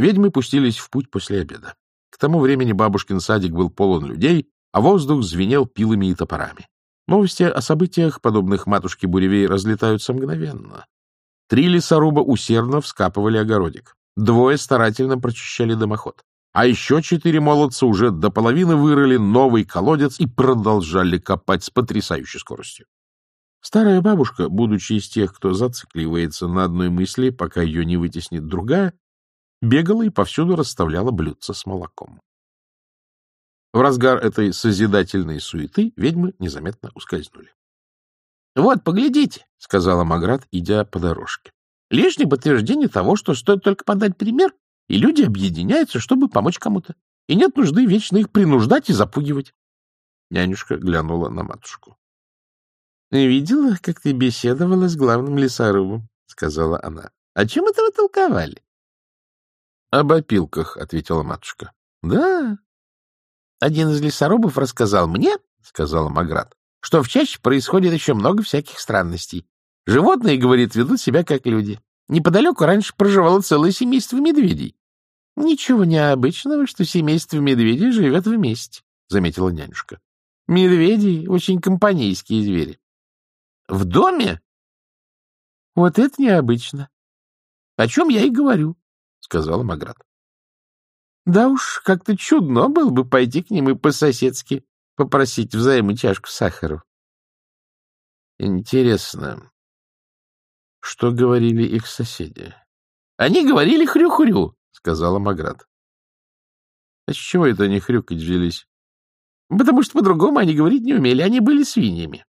Ведьмы пустились в путь после обеда. К тому времени бабушкин садик был полон людей, а воздух звенел пилами и топорами. Новости о событиях, подобных матушке Буревей, разлетаются мгновенно. Три лесоруба усердно вскапывали огородик. Двое старательно прочищали дымоход. А еще четыре молодца уже до половины вырыли новый колодец и продолжали копать с потрясающей скоростью. Старая бабушка, будучи из тех, кто зацикливается на одной мысли, пока ее не вытеснит другая, бегала и повсюду расставляла блюдца с молоком. В разгар этой созидательной суеты ведьмы незаметно ускользнули. — Вот, поглядите, — сказала Маград, идя по дорожке. — Лишнее подтверждение того, что стоит только подать пример, и люди объединяются, чтобы помочь кому-то. И нет нужды вечно их принуждать и запугивать. Нянюшка глянула на матушку. — Видела, как ты беседовала с главным лесорубом, — сказала она. — О чем это вы толковали? — Об опилках, — ответила матушка. — Да. Один из лесорубов рассказал мне, — сказала Маград, — что в чаще происходит еще много всяких странностей. Животные, говорит, ведут себя как люди. Неподалеку раньше проживало целое семейство медведей. — Ничего необычного, что семейство медведей живет вместе, — заметила нянюшка. — Медведи — очень компанейские звери. — В доме? — Вот это необычно. — О чем я и говорю, — сказала Маград. — Да уж, как-то чудно было бы пойти к ним и по-соседски попросить взаймы чашку сахара. — Интересно, что говорили их соседи? — Они говорили хрю-хрю, — сказала Маград. — А с чего это они хрюкать взялись? — Потому что по-другому они говорить не умели, они были свиньями.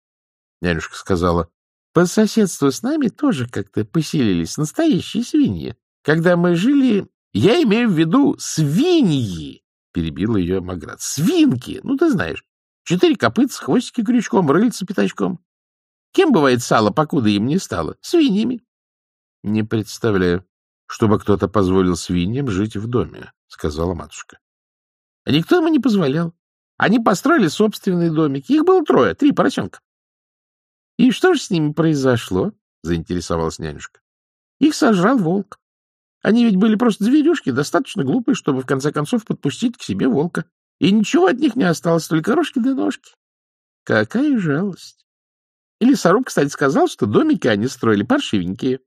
Нянюшка сказала, — по соседству с нами тоже как-то поселились настоящие свиньи. Когда мы жили... Я имею в виду свиньи, — перебила ее Маград. — Свинки, ну ты знаешь. Четыре копытца, хвостики крючком, рыльца пятачком. Кем бывает сало, покуда им не стало? Свиньями. — Не представляю, чтобы кто-то позволил свиньям жить в доме, — сказала матушка. — А никто ему не позволял. Они построили собственные домики. Их было трое, три поросенка. — И что же с ними произошло? — заинтересовалась нянюшка. — Их сожрал волк. Они ведь были просто зверюшки, достаточно глупые, чтобы в конце концов подпустить к себе волка. И ничего от них не осталось, только рожки да ножки. Какая жалость! И лесоруб, кстати, сказал, что домики они строили паршивенькие.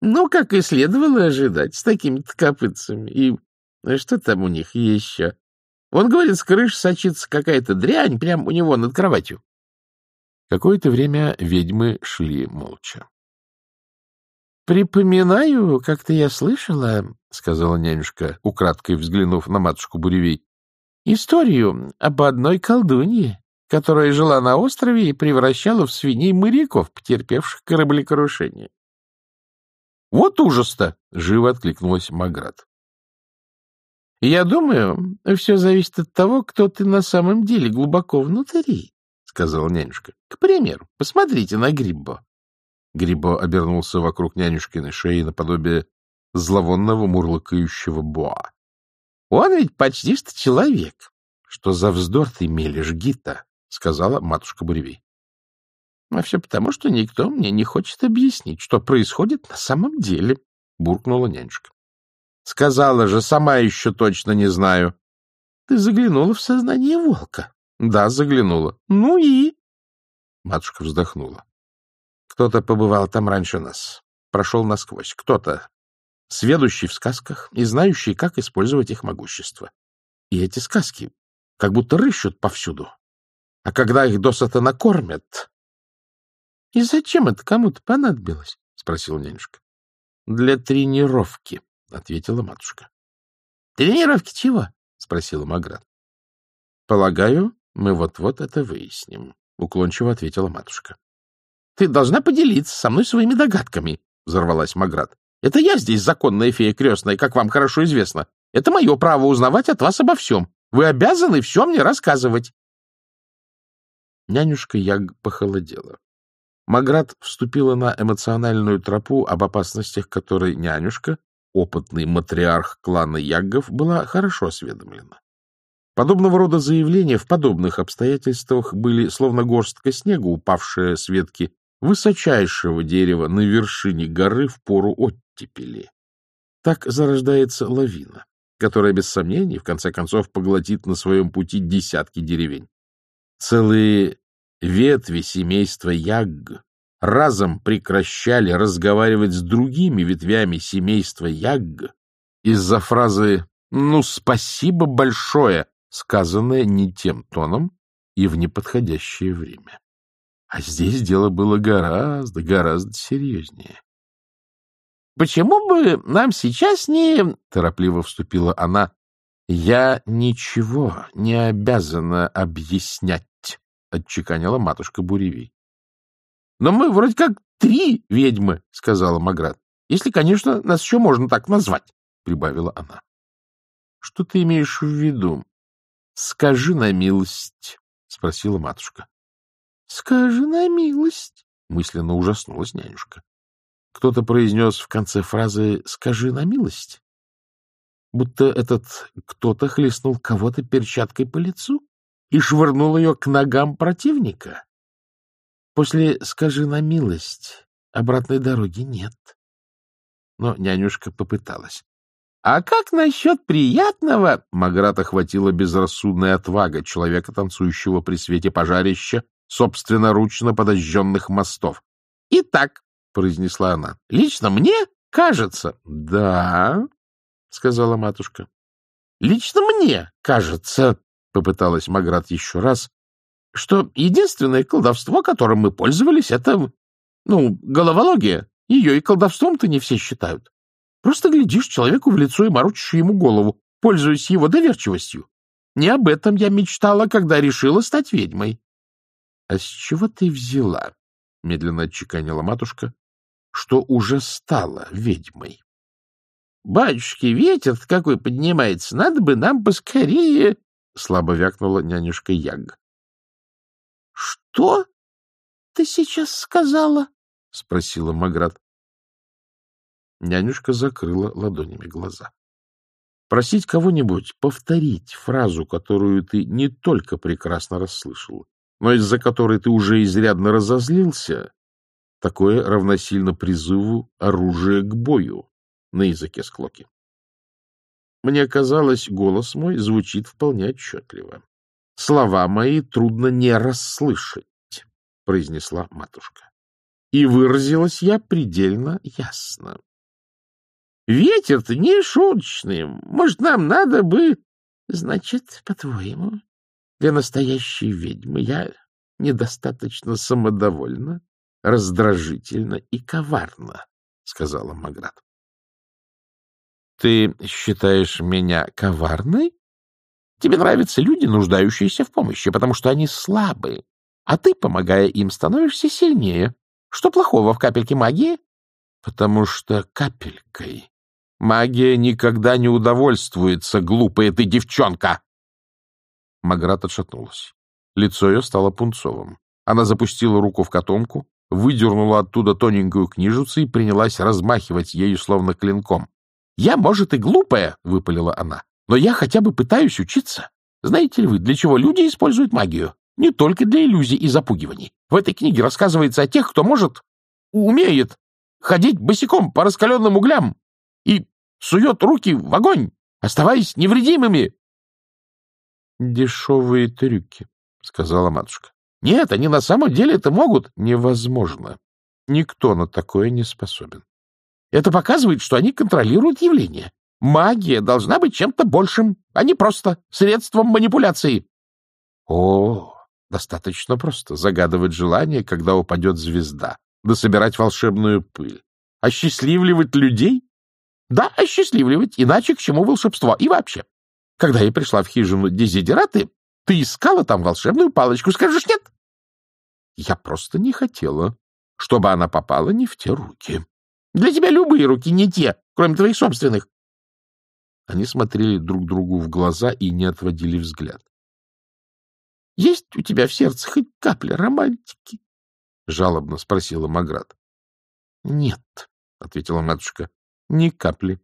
Ну, как и следовало ожидать, с такими-то копытцами. И что там у них еще? Он говорит, с крыши сочится какая-то дрянь прямо у него над кроватью. Какое-то время ведьмы шли молча. — Припоминаю, как-то я слышала, — сказала нянюшка, украдкой взглянув на матушку Буревей, — историю об одной колдунье, которая жила на острове и превращала в свиней моряков, потерпевших кораблекрушение. — Вот ужас-то! — живо откликнулась Маград. — Я думаю, все зависит от того, кто ты на самом деле глубоко внутри, — сказала нянюшка. — К примеру, посмотрите на Гриббо. Грибо обернулся вокруг нянюшкиной шеи наподобие зловонного мурлыкающего боа. — Он ведь почти что человек. — Что за вздор ты мелешь, Гита? — сказала матушка Буревей. — А все потому, что никто мне не хочет объяснить, что происходит на самом деле, — буркнула нянюшка. — Сказала же, сама еще точно не знаю. — Ты заглянула в сознание волка? — Да, заглянула. — Ну и? Матушка вздохнула. — Кто-то побывал там раньше нас, прошел насквозь. Кто-то, сведущий в сказках и знающий, как использовать их могущество. И эти сказки как будто рыщут повсюду, а когда их досыта накормят... — И зачем это кому-то понадобилось? — спросила нянюшка. — Для тренировки, — ответила матушка. — Тренировки чего? — спросила Маград. — Полагаю, мы вот-вот это выясним, — уклончиво ответила матушка. — Ты должна поделиться со мной своими догадками, — взорвалась Маград. — Это я здесь законная фея крестная, как вам хорошо известно. Это мое право узнавать от вас обо всем. Вы обязаны все мне рассказывать. Нянюшка Яг похолодела. Маград вступила на эмоциональную тропу, об опасностях которой нянюшка, опытный матриарх клана Яггов, была хорошо осведомлена. Подобного рода заявления в подобных обстоятельствах были словно горстка снега, упавшая с ветки высочайшего дерева на вершине горы в пору оттепели. Так зарождается лавина, которая, без сомнений, в конце концов поглотит на своем пути десятки деревень. Целые ветви семейства Ягг разом прекращали разговаривать с другими ветвями семейства Ягг из-за фразы «ну, спасибо большое», сказанное не тем тоном и в неподходящее время. А здесь дело было гораздо, гораздо серьезнее. — Почему бы нам сейчас не... — торопливо вступила она. — Я ничего не обязана объяснять, — отчеканила матушка Буревей. — Но мы вроде как три ведьмы, — сказала Маград. — Если, конечно, нас еще можно так назвать, — прибавила она. — Что ты имеешь в виду? — Скажи на милость, — спросила матушка. — Скажи на милость, — мысленно ужаснулась нянюшка. Кто-то произнес в конце фразы «скажи на милость», будто этот кто-то хлестнул кого-то перчаткой по лицу и швырнул ее к ногам противника. После «скажи на милость» обратной дороги нет. Но нянюшка попыталась. — А как насчет приятного? Маград охватила безрассудная отвага человека, танцующего при свете пожарища, собственноручно подожженных мостов. — Итак, — произнесла она, — лично мне кажется... — Да, — сказала матушка. — Лично мне кажется, — попыталась Маград еще раз, — что единственное колдовство, которым мы пользовались, это, ну, головология. Ее и колдовством-то не все считают. Просто глядишь человеку в лицо и морочишь ему голову, пользуясь его доверчивостью. Не об этом я мечтала, когда решила стать ведьмой. — А с чего ты взяла? — медленно отчеканила матушка, — что уже стала ведьмой. — Батюшки, ветер какой поднимается, надо бы нам поскорее... — слабо вякнула нянюшка Яг. — Что ты сейчас сказала? — спросила Маград. Нянюшка закрыла ладонями глаза. Просить кого-нибудь повторить фразу, которую ты не только прекрасно расслышал, но из-за которой ты уже изрядно разозлился, такое равносильно призыву оружия к бою на языке склоки. Мне казалось, голос мой звучит вполне отчетливо. Слова мои трудно не расслышать, — произнесла матушка. И выразилась я предельно ясно. Ветер-то не шуточный. Может, нам надо бы... Значит, по-твоему, для настоящей ведьмы я недостаточно самодовольна, раздражительна и коварна, — сказала Маград. — Ты считаешь меня коварной? Тебе нравятся люди, нуждающиеся в помощи, потому что они слабые, а ты, помогая им, становишься сильнее. Что плохого в капельке магии? Потому что капелькой Магия никогда не удовольствуется, глупая ты девчонка! Маград отшатнулась. Лицо ее стало пунцовым. Она запустила руку в котомку, выдернула оттуда тоненькую книжицу и принялась размахивать ею словно клинком. — Я, может, и глупая, — выпалила она, — но я хотя бы пытаюсь учиться. Знаете ли вы, для чего люди используют магию? Не только для иллюзий и запугиваний. В этой книге рассказывается о тех, кто может, умеет ходить босиком по раскаленным углям и сует руки в огонь, оставаясь невредимыми. — Дешевые трюки, — сказала матушка. — Нет, они на самом деле это могут. Невозможно. Никто на такое не способен. Это показывает, что они контролируют явление. Магия должна быть чем-то большим, а не просто средством манипуляции. О, достаточно просто загадывать желание, когда упадет звезда, да собирать волшебную пыль. Осчастливливать людей да, осчастливливать, иначе к чему волшебство? И вообще, когда я пришла в хижину Дезидераты, ты искала там волшебную палочку, скажешь нет? Я просто не хотела, чтобы она попала не в те руки. Для тебя любые руки не те, кроме твоих собственных. Они смотрели друг другу в глаза и не отводили взгляд. — Есть у тебя в сердце хоть капля романтики? — жалобно спросила Маград. — Нет, — ответила матушка. Ни капли.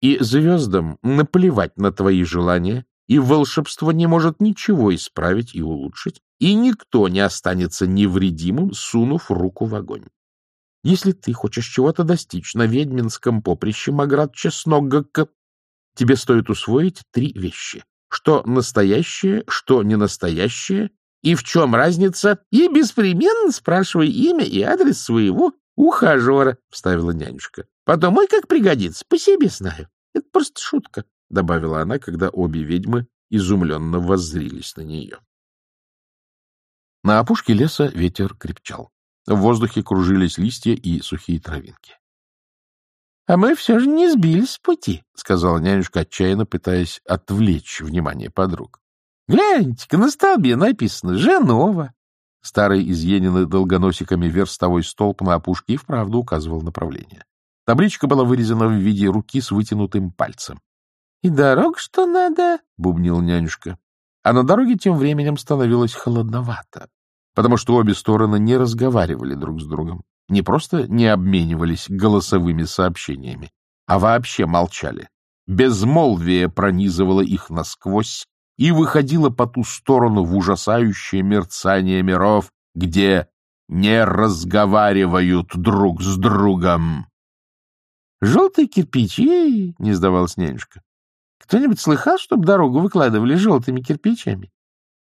И звездам наплевать на твои желания, и волшебство не может ничего исправить и улучшить, и никто не останется невредимым, сунув руку в огонь. Если ты хочешь чего-то достичь на ведьминском поприще Маград Чесногок, тебе стоит усвоить три вещи. Что настоящее, что не настоящее, и в чем разница, и беспременно спрашивай имя и адрес своего ухажера, — вставила нянюшка. — Потом, ой, как пригодится, по себе знаю. Это просто шутка, — добавила она, когда обе ведьмы изумленно воззрились на нее. На опушке леса ветер крепчал. В воздухе кружились листья и сухие травинки. — А мы все же не сбились с пути, — сказала нянюшка, отчаянно пытаясь отвлечь внимание подруг. — Гляньте-ка, на столбе написано «Женова». Старый изъеденный долгоносиками верстовой столб на опушке и вправду указывал направление. Табличка была вырезана в виде руки с вытянутым пальцем. — И дорог что надо, — бубнил нянюшка. А на дороге тем временем становилось холодновато, потому что обе стороны не разговаривали друг с другом, не просто не обменивались голосовыми сообщениями, а вообще молчали. Безмолвие пронизывало их насквозь и выходило по ту сторону в ужасающее мерцание миров, где не разговаривают друг с другом. — Желтые кирпичи, — не сдавалась нянюшка. — Кто-нибудь слыхал, чтобы дорогу выкладывали желтыми кирпичами?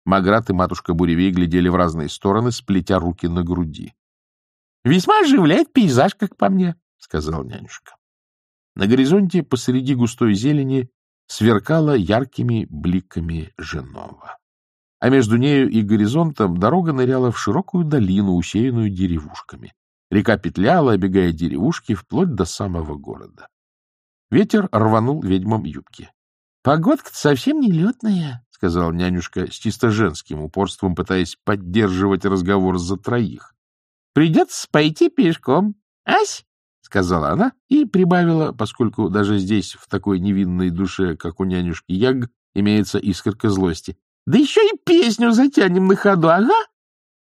Маград и матушка Буревей глядели в разные стороны, сплетя руки на груди. — Весьма оживляет пейзаж, как по мне, — сказал нянюшка. На горизонте посреди густой зелени сверкала яркими бликами Женова. А между нею и горизонтом дорога ныряла в широкую долину, усеянную деревушками. Река петляла, обегая деревушки, вплоть до самого города. Ветер рванул ведьмам юбки. — Погодка-то совсем не летная, — сказала нянюшка с чисто женским упорством, пытаясь поддерживать разговор за троих. — Придется пойти пешком. Ась! — сказала она и прибавила, поскольку даже здесь, в такой невинной душе, как у нянюшки Яг, имеется искорка злости. — Да еще и песню затянем на ходу, ага!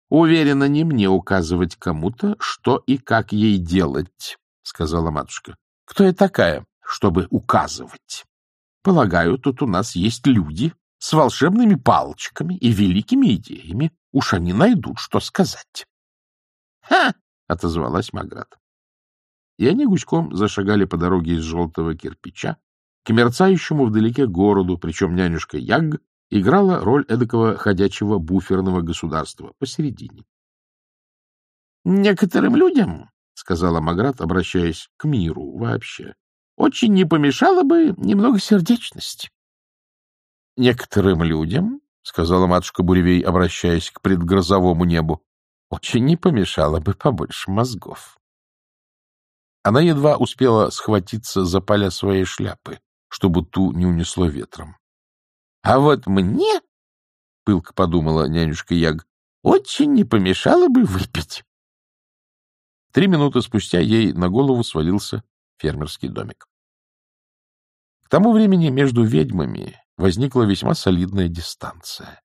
Уверена, не мне указывать кому-то, что и как ей делать, — сказала матушка. — Кто я такая, чтобы указывать? Полагаю, тут у нас есть люди с волшебными палочками и великими идеями. Уж они найдут, что сказать. — Ха! — отозвалась Маград. И они гуськом зашагали по дороге из желтого кирпича к мерцающему вдалеке городу, причем нянюшка Яг играла роль эдакого ходячего буферного государства посередине. — Некоторым людям, — сказала Маград, обращаясь к миру вообще, очень не помешало бы немного сердечности. — Некоторым людям, — сказала матушка Буревей, обращаясь к предгрозовому небу, — очень не помешало бы побольше мозгов. Она едва успела схватиться за поля своей шляпы, чтобы ту не унесло ветром. — А вот мне, — пылко подумала нянюшка Яг, — очень не помешало бы выпить. Три минуты спустя ей на голову свалился фермерский домик. К тому времени между ведьмами возникла весьма солидная дистанция.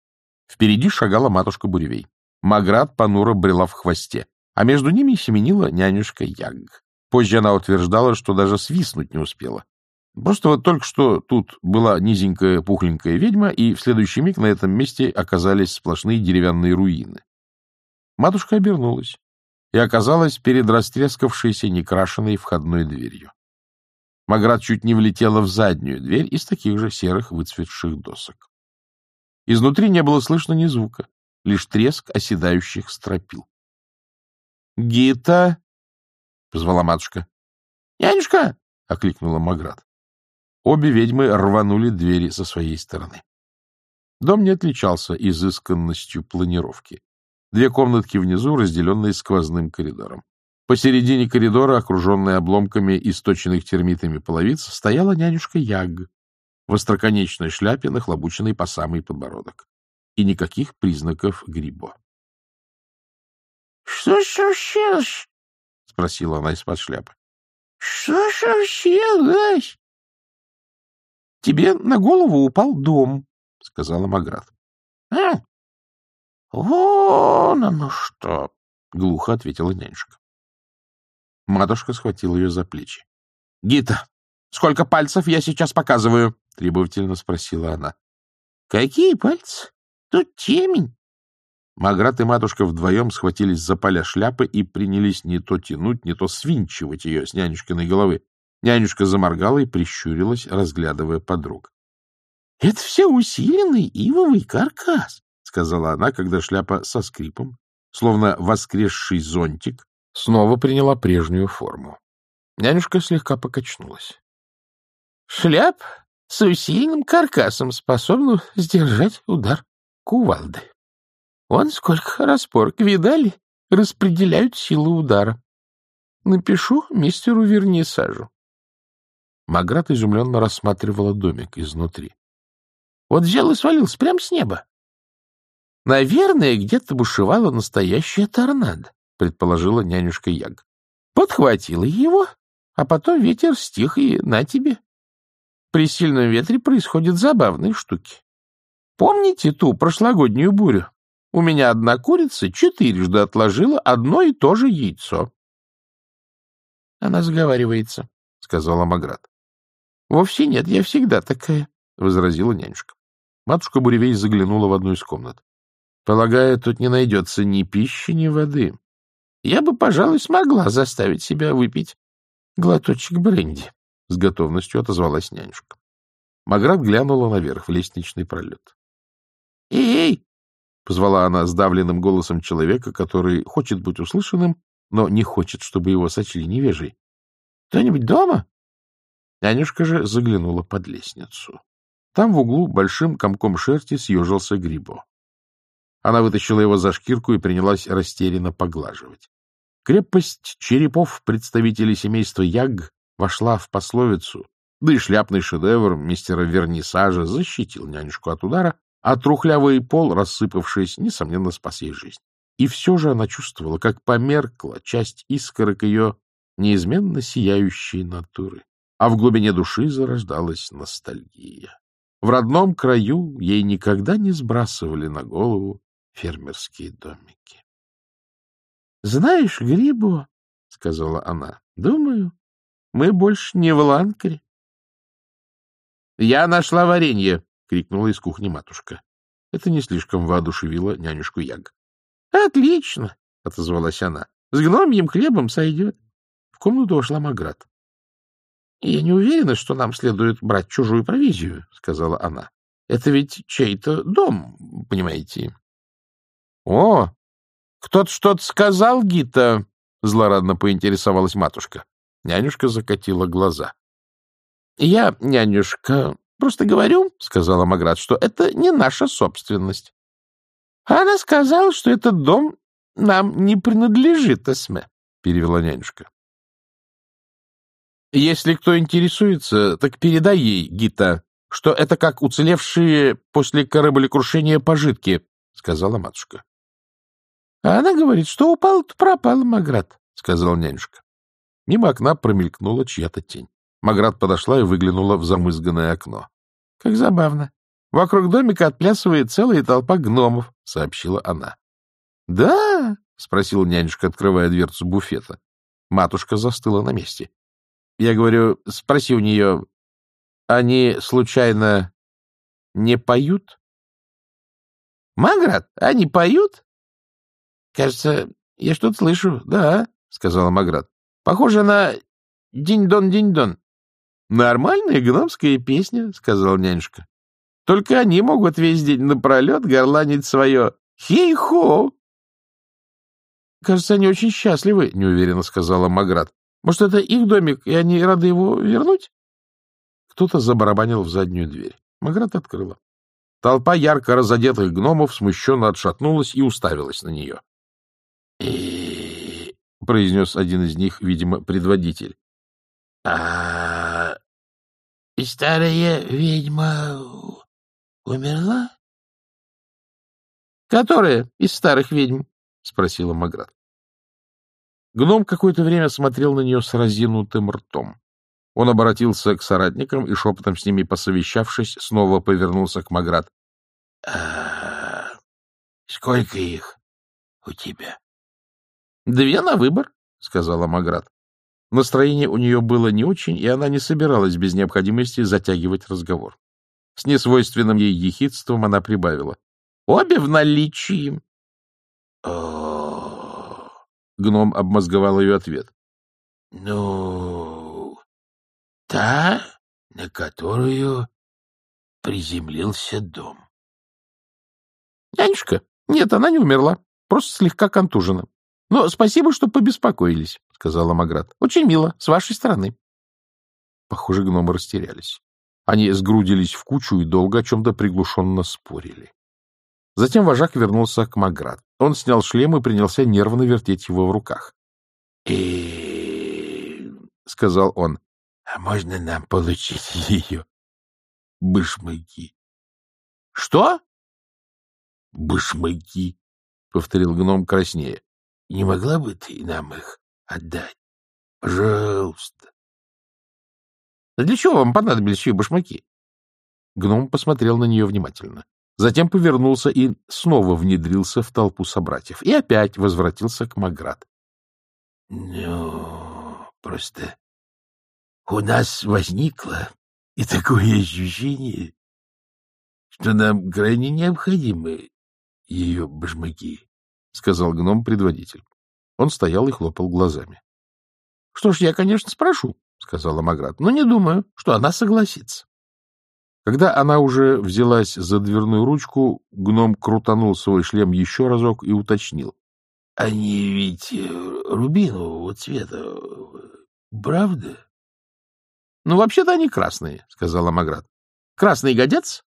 Впереди шагала матушка Буревей. Маград понуро брела в хвосте, а между ними семенила нянюшка Яг. Позже она утверждала, что даже свистнуть не успела. Просто вот только что тут была низенькая пухленькая ведьма, и в следующий миг на этом месте оказались сплошные деревянные руины. Матушка обернулась и оказалась перед растрескавшейся некрашенной входной дверью. Маград чуть не влетела в заднюю дверь из таких же серых выцветших досок. Изнутри не было слышно ни звука, лишь треск оседающих стропил. — Гита! — позвала матушка. — Нянюшка! — окликнула Маград. Обе ведьмы рванули двери со своей стороны. Дом не отличался изысканностью планировки. Две комнатки внизу, разделенные сквозным коридором. Посередине коридора, окруженная обломками источенных термитами половиц, стояла нянюшка Яг в остроконечной шляпе, нахлобученной по самый подбородок. И никаких признаков грибо. — Что случилось? — спросила она из-под шляпы. — Что случилось? — Тебе на голову упал дом, — сказала Маград. — А? — Вон оно что! — глухо ответила нянюшка. Матушка схватила ее за плечи. — Гита, сколько пальцев я сейчас показываю? — требовательно спросила она. — Какие пальцы? Тут темень. Маград и матушка вдвоем схватились за поля шляпы и принялись не то тянуть, не то свинчивать ее с нянюшкиной головы. Нянюшка заморгала и прищурилась, разглядывая подруг. — Это все усиленный ивовый каркас, — сказала она, когда шляпа со скрипом, словно воскресший зонтик, снова приняла прежнюю форму. Нянюшка слегка покачнулась. — Шляп с усиленным каркасом способна сдержать удар кувалды. Вон сколько распорок, видали? Распределяют силу удара. Напишу мистеру Вернисажу. Маград изумленно рассматривала домик изнутри. Вот взял и свалился прямо с неба. Наверное, где-то бушевала настоящая торнадо, предположила нянюшка Яг. Подхватила его, а потом ветер стих, и на тебе. При сильном ветре происходят забавные штуки. Помните ту прошлогоднюю бурю? У меня одна курица четырежды отложила одно и то же яйцо. — Она заговаривается, — сказала Маград. — Вовсе нет, я всегда такая, — возразила нянюшка. Матушка Буревей заглянула в одну из комнат. — Полагаю, тут не найдется ни пищи, ни воды. Я бы, пожалуй, смогла заставить себя выпить глоточек бренди, — с готовностью отозвалась нянюшка. Маград глянула наверх в лестничный пролет. — Эй, — позвала она сдавленным голосом человека, который хочет быть услышанным, но не хочет, чтобы его сочли невежей. — Кто-нибудь дома? Нянюшка же заглянула под лестницу. Там в углу большим комком шерсти съежился Грибо. Она вытащила его за шкирку и принялась растерянно поглаживать. Крепость черепов представителей семейства Яг вошла в пословицу, да и шляпный шедевр мистера Вернисажа защитил нянюшку от удара, а трухлявый пол, рассыпавшись, несомненно, спас ей жизнь. И все же она чувствовала, как померкла часть искорок ее неизменно сияющей натуры, а в глубине души зарождалась ностальгия. В родном краю ей никогда не сбрасывали на голову фермерские домики. — Знаешь, Грибо, — сказала она, — думаю, мы больше не в Ланкаре. — Я нашла варенье, — крикнула из кухни матушка. Это не слишком воодушевило нянюшку Яг. — Отлично! — отозвалась она. — С гномьим хлебом сойдет. В комнату вошла Маград. — Я не уверена, что нам следует брать чужую провизию, — сказала она. — Это ведь чей-то дом, понимаете? — О, кто-то что-то сказал, Гита? — злорадно поинтересовалась матушка. Нянюшка закатила глаза. — Я, нянюшка, Просто говорю, — сказала Маград, — что это не наша собственность. Она сказала, что этот дом нам не принадлежит, Эсме, — перевела нянюшка. Если кто интересуется, так передай ей, Гита, что это как уцелевшие после кораблекрушения пожитки, — сказала матушка. — А она говорит, что упал-то пропал, Маград, — сказал нянюшка. Мимо окна промелькнула чья-то тень. Маград подошла и выглянула в замызганное окно. — Как забавно. Вокруг домика отплясывает целая толпа гномов, — сообщила она. — Да? — спросила нянюшка, открывая дверцу буфета. Матушка застыла на месте. Я говорю, спроси у нее, они, случайно, не поют? — Маград, они поют? — Кажется, я что-то слышу. — Да, — сказала Маград. — Похоже на «Динь-дон, Нормальная гномская песня, — сказал нянюшка. — Только они могут весь день напролет горланить свое «Хей-хо!» — Кажется, они очень счастливы, — неуверенно сказала Маград. — Может, это их домик, и они рады его вернуть? Кто-то забарабанил в заднюю дверь. Маград открыла. Толпа ярко разодетых гномов смущенно отшатнулась и уставилась на нее. — произнес один из них, видимо, предводитель. — А старая ведьма умерла? — Которая из старых ведьм? — спросила Маград. Гном какое-то время смотрел на нее с разинутым ртом. Он обратился к соратникам и, шепотом с ними посовещавшись, снова повернулся к Маград. «А, — Сколько их у тебя? — Две на выбор, — сказала Маград. Настроение у нее было не очень, и она не собиралась без необходимости затягивать разговор. С несвойственным ей ехидством она прибавила. — Обе в наличии. Гном обмозговал ее ответ. Ну, та, на которую приземлился дом. Нянюшка? Нет, она не умерла. Просто слегка контужена. Но спасибо, что побеспокоились, — сказала Маград. Очень мило, с вашей стороны. Похоже, гномы растерялись. Они сгрудились в кучу и долго о чем-то приглушенно спорили. Затем вожак вернулся к Маград. Он снял шлем и принялся нервно вертеть его в руках. И... — сказал он. — А можно нам получить ее башмаки? — Что? — Башмаки, — повторил гном краснее. — Не могла бы ты нам их отдать? Пожалуйста. — Для чего вам понадобились ее башмаки? Гном посмотрел на нее внимательно. Затем повернулся и снова внедрился в толпу собратьев. И опять возвратился к Маград. — Ну, просто у нас возникло и такое ощущение, что нам крайне необходимы ее башмаки, — сказал гном-предводитель. Он стоял и хлопал глазами. — Что ж, я, конечно, спрошу, — сказала Маград, — но не думаю, что она согласится. Когда она уже взялась за дверную ручку, гном крутанул свой шлем еще разок и уточнил. — Они ведь э, рубинового цвета, правда? — Ну, вообще-то они красные, — сказала Маград. — Красные годятся?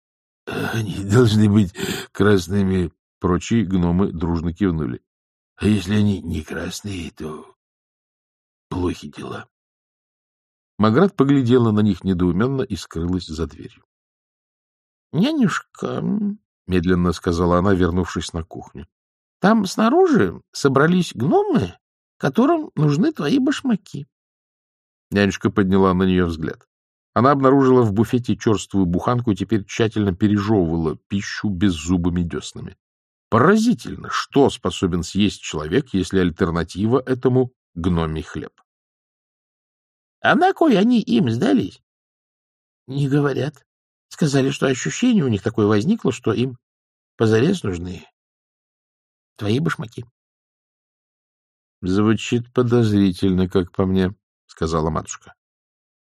— Они должны быть красными. Прочие гномы дружно кивнули. — А если они не красные, то плохи дела. Маград поглядела на них недоуменно и скрылась за дверью. — Нянюшка, — медленно сказала она, вернувшись на кухню, — там снаружи собрались гномы, которым нужны твои башмаки. Нянюшка подняла на нее взгляд. Она обнаружила в буфете черствую буханку и теперь тщательно пережевывала пищу беззубыми деснами. Поразительно, что способен съесть человек, если альтернатива этому — гномий хлеб. — А на кой они им сдались? — Не говорят. Сказали, что ощущение у них такое возникло, что им позарез нужны твои башмаки. — Звучит подозрительно, как по мне, — сказала матушка.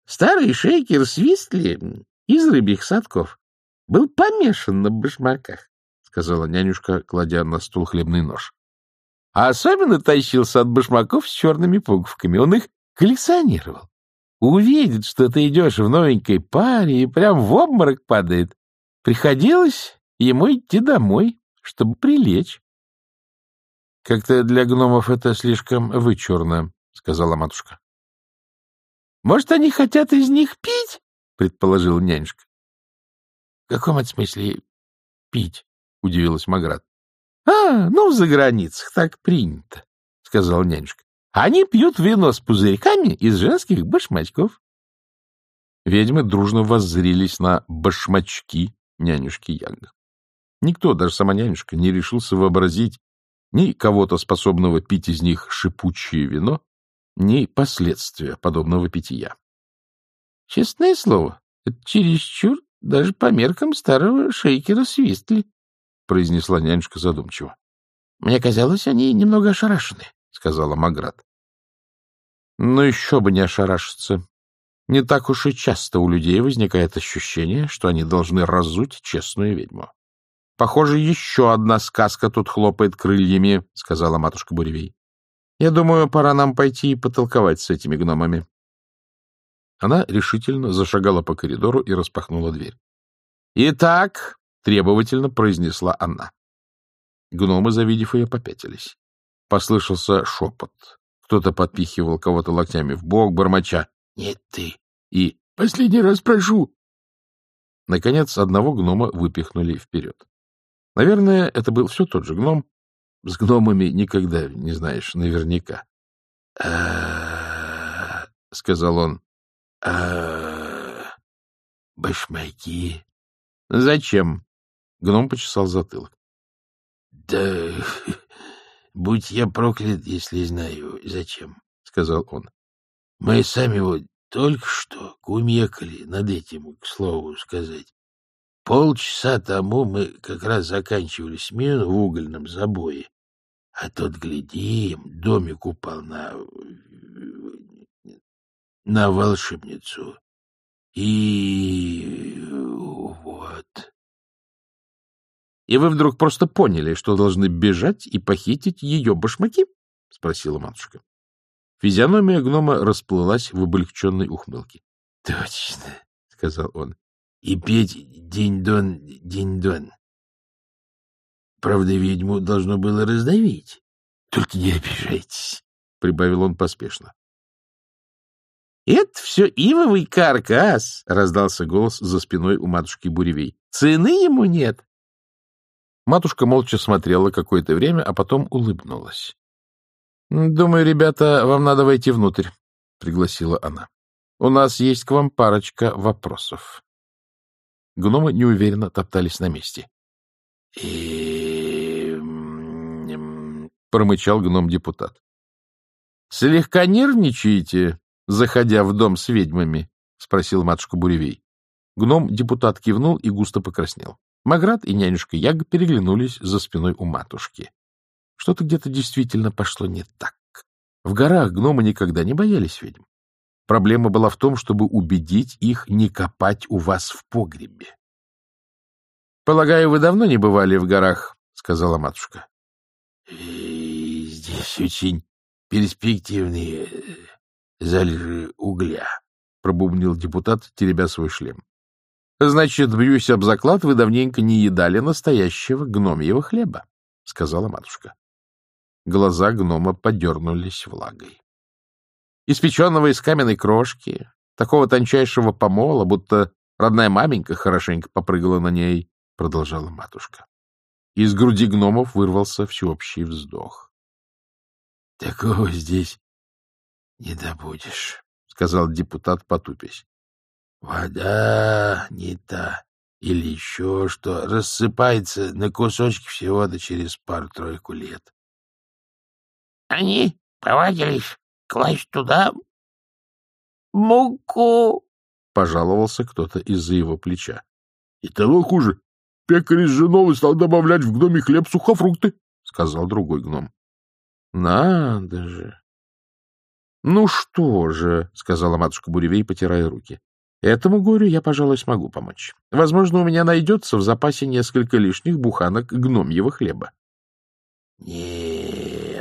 Старый шейкер Свистли из рыбьих садков был помешан на башмаках, — сказала нянюшка, кладя на стул хлебный нож. А особенно тащился от башмаков с черными пуговками. Он их коллекционировал увидит, что ты идешь в новенькой паре и прям в обморок падает, приходилось ему идти домой, чтобы прилечь. — Как-то для гномов это слишком вычурно, — сказала матушка. — Может, они хотят из них пить? — предположил нянюшка. — В каком это смысле пить? — удивилась Маград. — А, ну, за границах так принято, — сказал нянюшка. Они пьют вино с пузырьками из женских башмачков. Ведьмы дружно воззрились на башмачки нянюшки Янга. Никто, даже сама нянюшка, не решился вообразить ни кого-то, способного пить из них шипучее вино, ни последствия подобного питья. — Честное слово, это чересчур даже по меркам старого шейкера Свистли, — произнесла нянюшка задумчиво. — Мне казалось, они немного ошарашены. — сказала Маград. — Ну, еще бы не ошарашиться. Не так уж и часто у людей возникает ощущение, что они должны разуть честную ведьму. — Похоже, еще одна сказка тут хлопает крыльями, — сказала матушка Буревей. — Я думаю, пора нам пойти и потолковать с этими гномами. Она решительно зашагала по коридору и распахнула дверь. — Итак, — требовательно произнесла она. Гномы, завидев ее, попятились. Послышался шепот. Кто-то подпихивал кого-то локтями в бок, бормоча «Нет ты!» и «Последний раз прошу!» Наконец, одного гнома выпихнули вперед. Наверное, это был все тот же гном. С гномами никогда не знаешь наверняка. сказал он. Башмаки. — Зачем? Гном почесал затылок. — Да Будь я проклят, если знаю, зачем, — сказал он. Мы сами вот только что кумекали над этим, к слову сказать. полчаса тому мы как раз заканчивали смену в угольном забое. А тот, глядим, домик упал на... на волшебницу. И... вот. — И вы вдруг просто поняли, что должны бежать и похитить ее башмаки? — спросила матушка. Физиономия гнома расплылась в облегченной ухмылке. — Точно, — сказал он. — И петь день-дон, день-дон. Правда, ведьму должно было раздавить. Только не обижайтесь, — прибавил он поспешно. — Это все ивовый каркас, — раздался голос за спиной у матушки Буревей. — Цены ему нет. Матушка молча смотрела какое-то время, а потом улыбнулась. — Думаю, ребята, вам надо войти внутрь, — пригласила она. — У нас есть к вам парочка вопросов. Гномы неуверенно топтались на месте. — И промычал гном-депутат. — Слегка нервничаете, заходя в дом с ведьмами? — спросил матушка Буревей. Гном-депутат кивнул и густо покраснел. Маград и нянюшка Яг переглянулись за спиной у матушки. Что-то где-то действительно пошло не так. В горах гномы никогда не боялись ведьм. Проблема была в том, чтобы убедить их не копать у вас в погребе. — Полагаю, вы давно не бывали в горах, — сказала матушка. Здесь очень перспективные э, залежи угля, — пробубнил депутат, теребя свой шлем. — Значит, бьюсь об заклад, вы давненько не едали настоящего гномьего хлеба, — сказала матушка. Глаза гнома подернулись влагой. Испеченного из каменной крошки, такого тончайшего помола, будто родная маменька хорошенько попрыгала на ней, — продолжала матушка. Из груди гномов вырвался всеобщий вздох. — Такого здесь не добудешь, — сказал депутат, потупясь. — Вода не та или еще что рассыпается на кусочки всего-то через пару-тройку лет. — Они повадились класть туда муку, — пожаловался кто-то из-за его плеча. — И того хуже. Пекарь из женовы стал добавлять в гноме хлеб сухофрукты, — сказал другой гном. — Надо же! — Ну что же, — сказала матушка Буревей, потирая руки. — Этому горю я, пожалуй, смогу помочь. Возможно, у меня найдется в запасе несколько лишних буханок гномьего хлеба. — Не,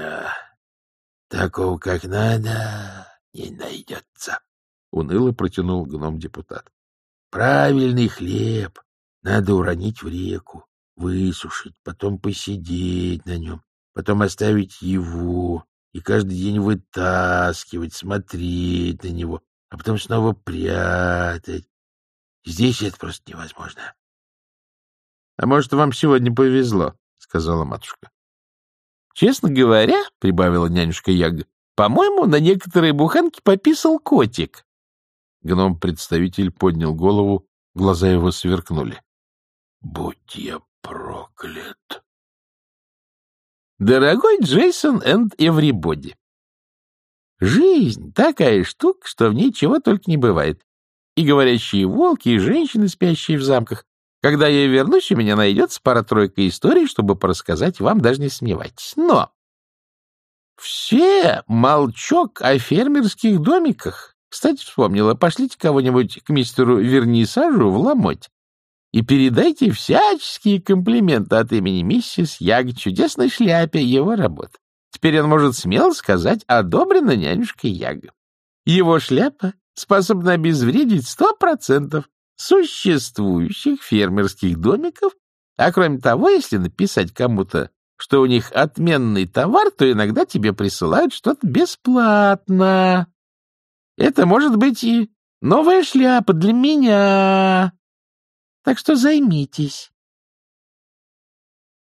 такого как надо не найдется, — уныло протянул гном-депутат. — Правильный хлеб надо уронить в реку, высушить, потом посидеть на нем, потом оставить его и каждый день вытаскивать, смотреть на него, а потом снова прятать. Здесь это просто невозможно. — А может, вам сегодня повезло, — сказала матушка. — Честно говоря, — прибавила нянюшка Яга, — по-моему, на некоторые буханки пописал котик. Гном-представитель поднял голову, глаза его сверкнули. Будь я проклят. Дорогой Джейсон энд Эврибоди, жизнь такая штука, что в ней чего только не бывает. И говорящие волки, и женщины, спящие в замках. Когда я вернусь, у меня найдется пара-тройка историй, чтобы порассказать вам, даже не сомневайтесь. Но все молчок о фермерских домиках. Кстати, вспомнила, пошлите кого-нибудь к мистеру Вернисажу в ломоть и передайте всяческие комплименты от имени миссис Яг чудесной шляпе его работ. Теперь он может смело сказать «одобрено нянюшкой Яг». Его шляпа способна обезвредить сто процентов существующих фермерских домиков, а кроме того, если написать кому-то, что у них отменный товар, то иногда тебе присылают что-то бесплатно. Это может быть и новая шляпа для меня. Так что займитесь